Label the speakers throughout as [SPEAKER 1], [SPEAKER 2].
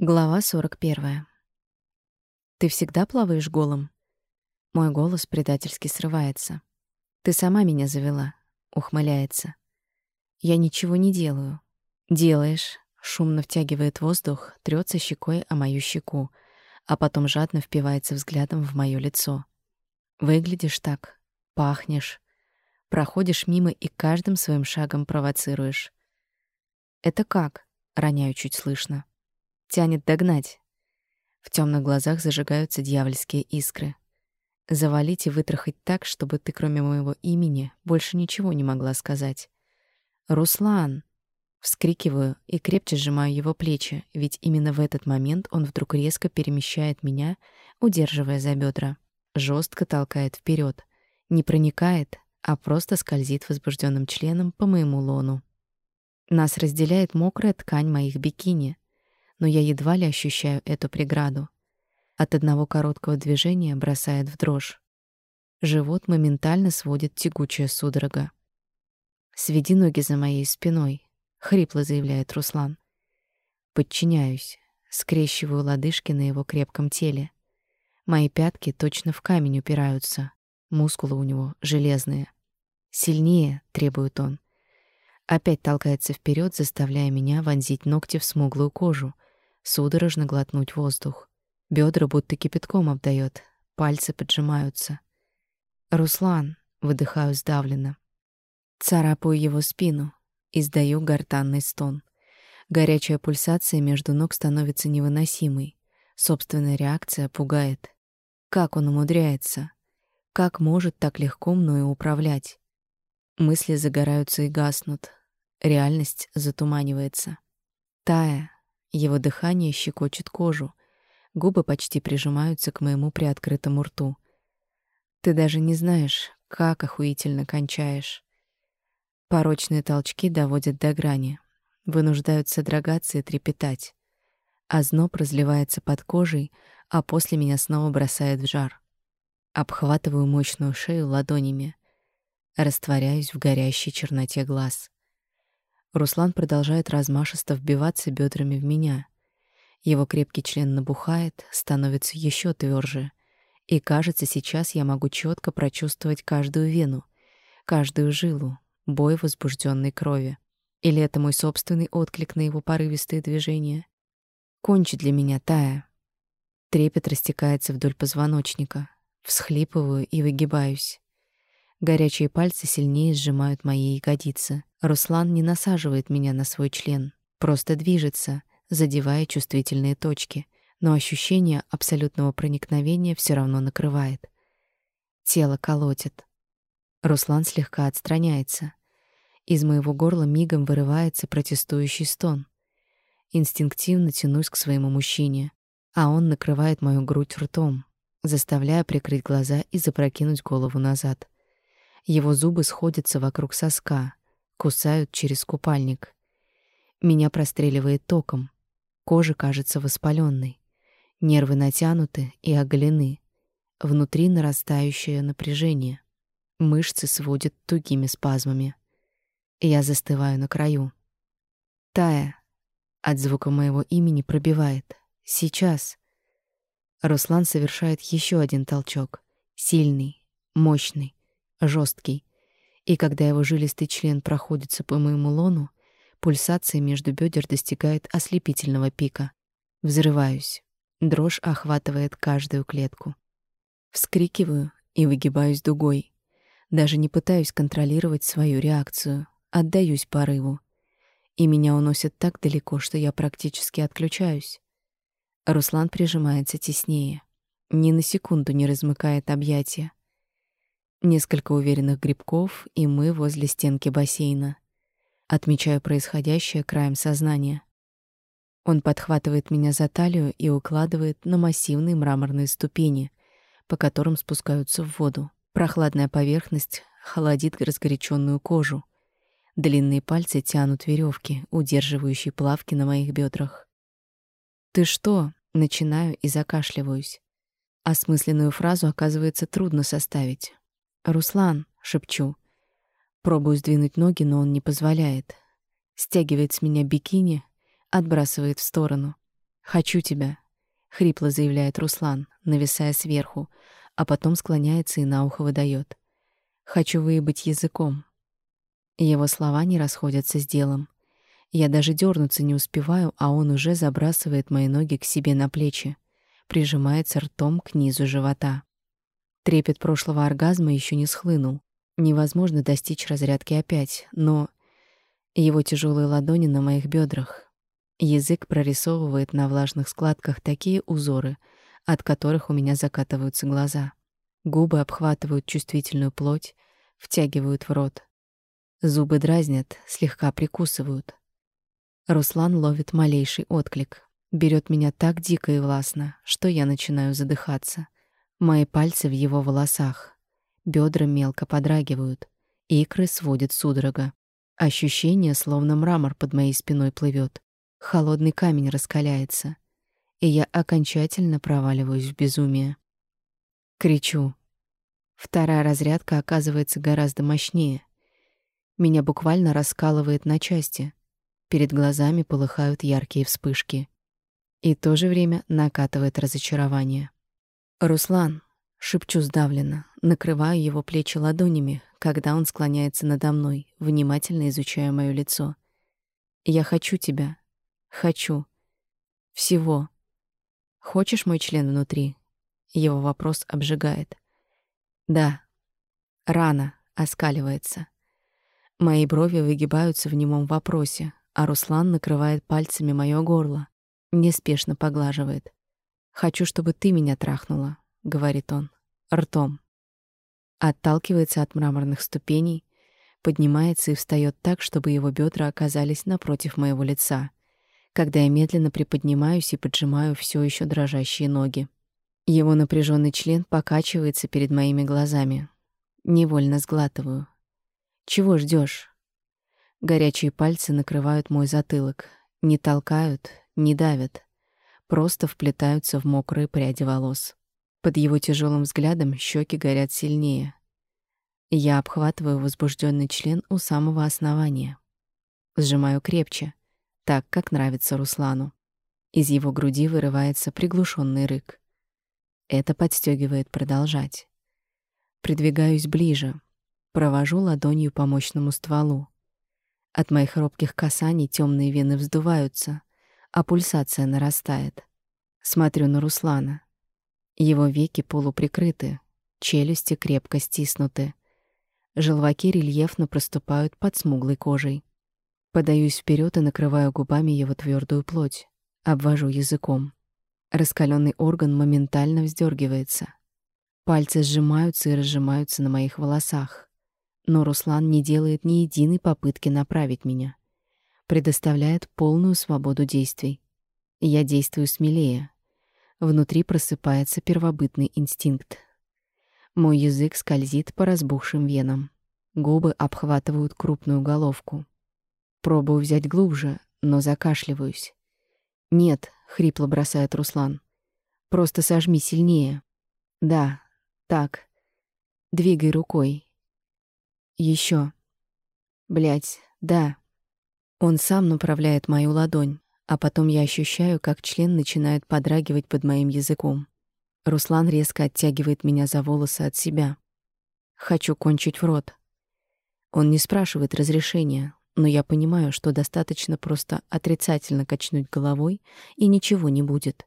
[SPEAKER 1] Глава 41. Ты всегда плаваешь голым? Мой голос предательски срывается. Ты сама меня завела, ухмыляется. Я ничего не делаю. Делаешь, шумно втягивает воздух, трется щекой о мою щеку, а потом жадно впивается взглядом в моё лицо. Выглядишь так, пахнешь, проходишь мимо и каждым своим шагом провоцируешь. Это как? роняю чуть слышно. Тянет догнать. В темных глазах зажигаются дьявольские искры. Завалить и вытрахать так, чтобы ты, кроме моего имени, больше ничего не могла сказать. «Руслан!» Вскрикиваю и крепче сжимаю его плечи, ведь именно в этот момент он вдруг резко перемещает меня, удерживая за бедра. Жестко толкает вперед, Не проникает, а просто скользит возбужденным членом по моему лону. Нас разделяет мокрая ткань моих бикини — но я едва ли ощущаю эту преграду. От одного короткого движения бросает в дрожь. Живот моментально сводит тягучая судорога. «Сведи ноги за моей спиной», — хрипло заявляет Руслан. Подчиняюсь, скрещиваю лодыжки на его крепком теле. Мои пятки точно в камень упираются, мускулы у него железные. «Сильнее», — требует он. Опять толкается вперед, заставляя меня вонзить ногти в смуглую кожу, судорожно глотнуть воздух. Бедра будто кипятком обдает, пальцы поджимаются. «Руслан!» — выдыхаю сдавленно. Царапаю его спину, издаю гортанный стон. Горячая пульсация между ног становится невыносимой. Собственная реакция пугает. Как он умудряется? Как может так легко мною управлять? Мысли загораются и гаснут. Реальность затуманивается. Тая, его дыхание щекочет кожу, губы почти прижимаются к моему приоткрытому рту. Ты даже не знаешь, как охуительно кончаешь. Порочные толчки доводят до грани, вынуждают содрогаться и трепетать. Озноб разливается под кожей, а после меня снова бросает в жар. Обхватываю мощную шею ладонями, растворяюсь в горящей черноте глаз. Руслан продолжает размашисто вбиваться бедрами в меня. Его крепкий член набухает, становится еще тверже, и кажется, сейчас я могу четко прочувствовать каждую вену, каждую жилу, бой возбужденной крови. Или это мой собственный отклик на его порывистые движения? Кончи для меня, Тая. Трепет растекается вдоль позвоночника. Всхлипываю и выгибаюсь. Горячие пальцы сильнее сжимают мои ягодицы. Руслан не насаживает меня на свой член, просто движется, задевая чувствительные точки, но ощущение абсолютного проникновения все равно накрывает. Тело колотит. Руслан слегка отстраняется. Из моего горла мигом вырывается протестующий стон. Инстинктивно тянусь к своему мужчине, а он накрывает мою грудь ртом, заставляя прикрыть глаза и запрокинуть голову назад. Его зубы сходятся вокруг соска, кусают через купальник. Меня простреливает током. Кожа кажется воспаленной. Нервы натянуты и оголены. Внутри нарастающее напряжение. Мышцы сводят тугими спазмами. Я застываю на краю. Тая от звука моего имени пробивает. Сейчас. Руслан совершает еще один толчок. Сильный, мощный, жесткий. И когда его жилистый член проходится по моему лону, пульсация между бедер достигает ослепительного пика. Взрываюсь. Дрожь охватывает каждую клетку. Вскрикиваю и выгибаюсь дугой. Даже не пытаюсь контролировать свою реакцию, отдаюсь порыву. И меня уносит так далеко, что я практически отключаюсь. Руслан прижимается теснее. Ни на секунду не размыкает объятия. Несколько уверенных грибков, и мы возле стенки бассейна. Отмечаю происходящее краем сознания. Он подхватывает меня за талию и укладывает на массивные мраморные ступени, по которым спускаются в воду. Прохладная поверхность холодит разгоряченную кожу. Длинные пальцы тянут веревки, удерживающие плавки на моих бедрах. «Ты что?» — начинаю и закашливаюсь. Осмысленную фразу оказывается трудно составить. «Руслан», — шепчу. Пробую сдвинуть ноги, но он не позволяет. Стягивает с меня бикини, отбрасывает в сторону. «Хочу тебя», — хрипло заявляет Руслан, нависая сверху, а потом склоняется и на ухо выдает. «Хочу выебать языком». Его слова не расходятся с делом. Я даже дернуться не успеваю, а он уже забрасывает мои ноги к себе на плечи, прижимается ртом к низу живота. Трепет прошлого оргазма еще не схлынул. Невозможно достичь разрядки опять, но его тяжелые ладони на моих бедрах. Язык прорисовывает на влажных складках такие узоры, от которых у меня закатываются глаза. Губы обхватывают чувствительную плоть, втягивают в рот. Зубы дразнят, слегка прикусывают. Руслан ловит малейший отклик, берет меня так дико и властно, что я начинаю задыхаться. Мои пальцы в его волосах, бедра мелко подрагивают, икры сводят судорога. Ощущение, словно мрамор под моей спиной плывет, холодный камень раскаляется, и я окончательно проваливаюсь в безумие. Кричу. Вторая разрядка оказывается гораздо мощнее. Меня буквально раскалывает на части — Перед глазами полыхают яркие вспышки. И в то же время накатывает разочарование. «Руслан!» — шепчу сдавленно, накрываю его плечи ладонями, когда он склоняется надо мной, внимательно изучая моё лицо. «Я хочу тебя. Хочу. Всего. Хочешь мой член внутри?» Его вопрос обжигает. «Да». Рано оскаливается. Мои брови выгибаются в немом вопросе, а Руслан накрывает пальцами моё горло, неспешно поглаживает. «Хочу, чтобы ты меня трахнула», — говорит он, ртом. Отталкивается от мраморных ступеней, поднимается и встаёт так, чтобы его бедра оказались напротив моего лица, когда я медленно приподнимаюсь и поджимаю всё ещё дрожащие ноги. Его напряженный член покачивается перед моими глазами. Невольно сглатываю. «Чего ждёшь? Горячие пальцы накрывают мой затылок, не толкают, не давят, просто вплетаются в мокрые пряди волос. Под его тяжелым взглядом щеки горят сильнее. Я обхватываю возбужденный член у самого основания. Сжимаю крепче, так, как нравится Руслану. Из его груди вырывается приглушенный рык. Это подстегивает продолжать. Придвигаюсь ближе, провожу ладонью по мощному стволу. От моих робких касаний темные вены вздуваются, а пульсация нарастает. Смотрю на Руслана. Его веки полуприкрыты, челюсти крепко стиснуты. Желваки рельефно проступают под смуглой кожей. Подаюсь вперед и накрываю губами его твердую плоть, обвожу языком. Раскаленный орган моментально вздергивается. Пальцы сжимаются и разжимаются на моих волосах. Но Руслан не делает ни единой попытки направить меня. Предоставляет полную свободу действий. Я действую смелее. Внутри просыпается первобытный инстинкт. Мой язык скользит по разбухшим венам. Губы обхватывают крупную головку. Пробую взять глубже, но закашливаюсь. «Нет», — хрипло бросает Руслан. «Просто сожми сильнее». «Да, так. Двигай рукой, еще. Блять, да. Он сам направляет мою ладонь, а потом я ощущаю, как член начинает подрагивать под моим языком. Руслан резко оттягивает меня за волосы от себя. Хочу кончить в рот. Он не спрашивает разрешения, но я понимаю, что достаточно просто отрицательно качнуть головой, и ничего не будет.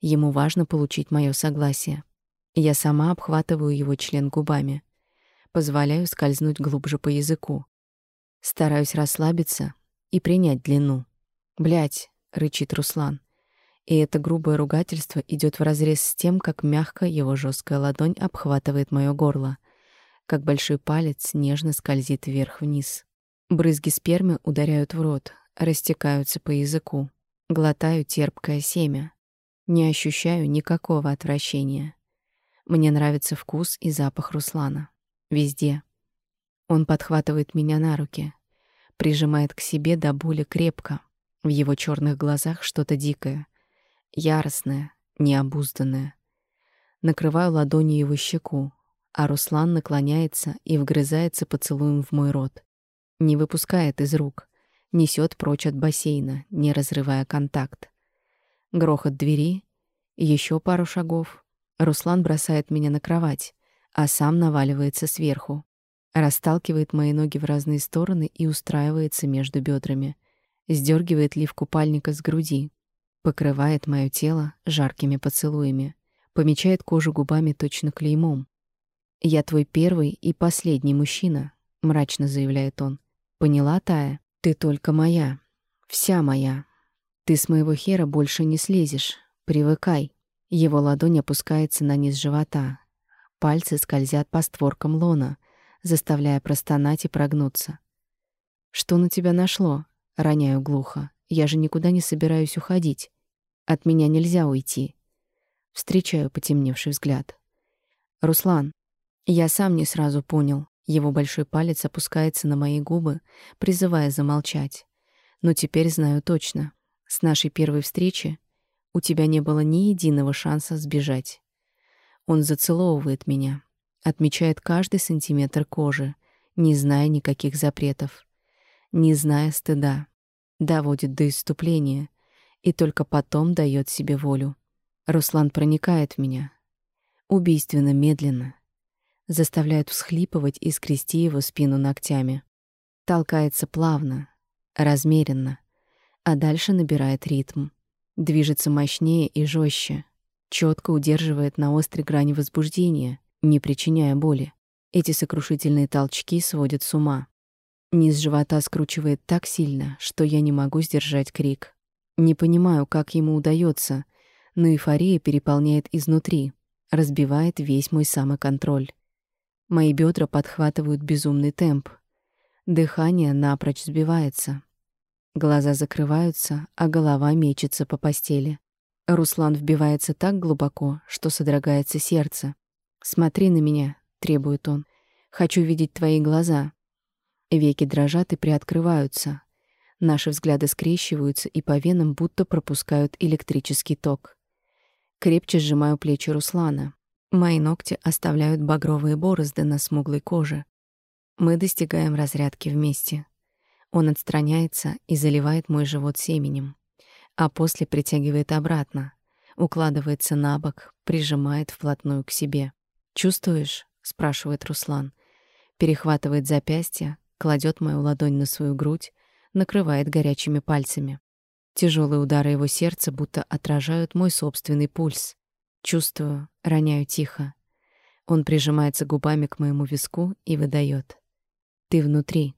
[SPEAKER 1] Ему важно получить мое согласие. Я сама обхватываю его член губами — Позволяю скользнуть глубже по языку. Стараюсь расслабиться и принять длину. Блять, рычит Руслан. И это грубое ругательство идет вразрез с тем, как мягко его жесткая ладонь обхватывает мое горло, как большой палец нежно скользит вверх-вниз. Брызги спермы ударяют в рот, растекаются по языку. Глотаю терпкое семя. Не ощущаю никакого отвращения. Мне нравится вкус и запах Руслана. Везде. Он подхватывает меня на руки, прижимает к себе до боли крепко. В его черных глазах что-то дикое, яростное, необузданное. Накрываю ладонью его щеку, а Руслан наклоняется и вгрызается поцелуем в мой рот. Не выпускает из рук, несет прочь от бассейна, не разрывая контакт. Грохот двери, еще пару шагов. Руслан бросает меня на кровать, а сам наваливается сверху. Расталкивает мои ноги в разные стороны и устраивается между бедрами. Сдергивает лиф купальника с груди. Покрывает мое тело жаркими поцелуями. Помечает кожу губами точно клеймом. «Я твой первый и последний мужчина», — мрачно заявляет он. «Поняла, Тая? Ты только моя. Вся моя. Ты с моего хера больше не слезешь. Привыкай». Его ладонь опускается на низ живота. Пальцы скользят по створкам лона, заставляя простонать и прогнуться. «Что на тебя нашло?» — роняю глухо. «Я же никуда не собираюсь уходить. От меня нельзя уйти». Встречаю потемневший взгляд. «Руслан, я сам не сразу понял. Его большой палец опускается на мои губы, призывая замолчать. Но теперь знаю точно. С нашей первой встречи у тебя не было ни единого шанса сбежать. Он зацеловывает меня, отмечает каждый сантиметр кожи, не зная никаких запретов, не зная стыда, доводит до исступления и только потом дает себе волю. Руслан проникает в меня. Убийственно медленно, заставляет всхлипывать и скрести его спину ногтями. Толкается плавно, размеренно, а дальше набирает ритм. Движется мощнее и жестче, четко удерживает на острой грани возбуждения, не причиняя боли. Эти сокрушительные толчки сводят с ума. Низ живота скручивает так сильно, что я не могу сдержать крик. Не понимаю, как ему удается, но эйфория переполняет изнутри, разбивает весь мой самоконтроль. Мои бедра подхватывают безумный темп. Дыхание напрочь сбивается. Глаза закрываются, а голова мечется по постели. Руслан вбивается так глубоко, что содрогается сердце. «Смотри на меня», — требует он. «Хочу видеть твои глаза». Веки дрожат и приоткрываются. Наши взгляды скрещиваются и по венам будто пропускают электрический ток. Крепче сжимаю плечи Руслана. Мои ногти оставляют багровые борозды на смуглой коже. Мы достигаем разрядки вместе. Он отстраняется и заливает мой живот семенем, а после притягивает обратно, укладывается на бок, прижимает вплотную к себе. «Чувствуешь?» — спрашивает Руслан. Перехватывает запястье, кладет мою ладонь на свою грудь, накрывает горячими пальцами. Тяжелые удары его сердца будто отражают мой собственный пульс. Чувствую, роняю тихо. Он прижимается губами к моему виску и выдает: "Ты внутри".